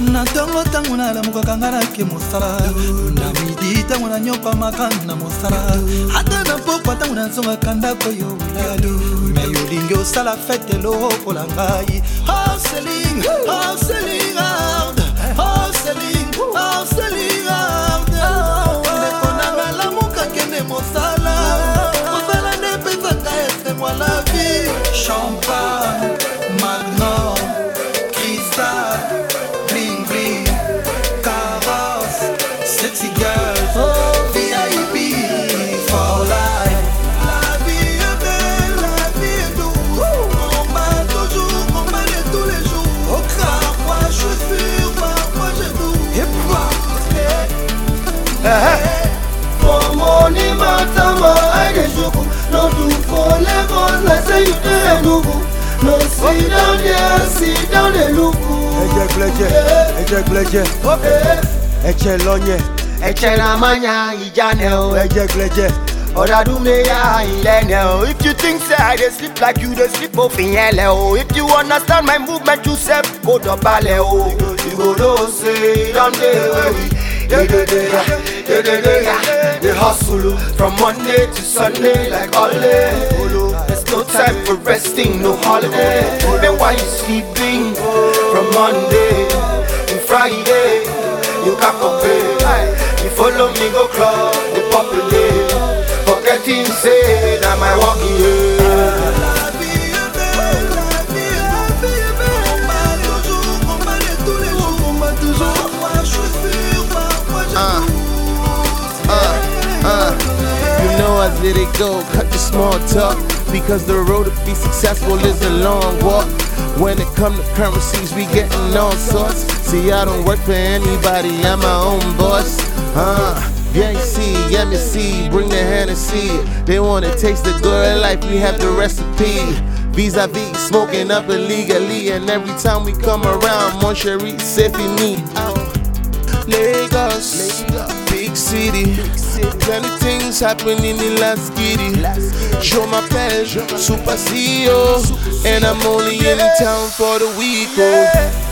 na ntongo ntango nalamukaka nga nake mosala. Na midi ntango nanyopamaka na mosala. Ata na pokwa ntango nazongaka ndako yo ulado me yolingi osala fete lokola ngai. Harceling harceling hard. Harceling harceling hard. Ndeko nanga lamuka kende mosala. Mosala nde epesaka esemwa la vie champagne gbẹjẹ ẹjẹ gbẹjẹ ẹjẹ lọnyẹ Ẹ̀jẹ̀ na manya ìjànẹ̀ o. ẹjẹ mi yá ìlẹ́nẹ̀ o. If you think say I dey sleep like you dey sleep òfin yẹn lẹ̀ o. If you understand my movement you sef kò dọ̀balẹ̀ o. You go know say don dey wey we dey hustle from Monday to Sunday like holiday. There's no time for resting, no holiday. Then why you sleeping from Monday to Friday? You can't compare. You follow me go club, the populate. Forgetting say that my work here. Uh, Je uh, uh. You know as it go, cut the small talk. Because the road to be successful is a long walk. When it come to currencies, we getting all sorts. See, I don't work for anybody, I'm my own boss. Uh, see, MSC, bring the Hennessy. They wanna taste the good life, we have the recipe. Vis-a-vis, smoking up illegally, and every time we come around, Mon Cherie, Sefi me. Lagos, big city. Plenty things happening in Las Giddy. Je m'appelle Super CEO, and I'm only in town for the week. Oh.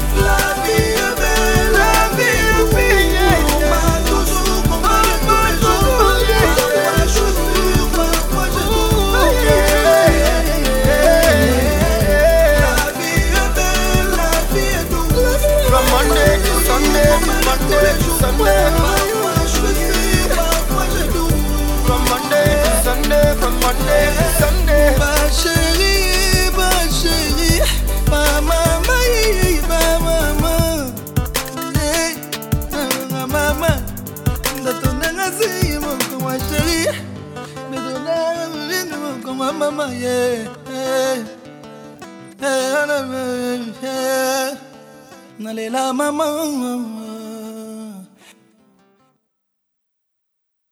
Mulindi moko ma maman, yeah, eh, eh, ana- eh, nalela mama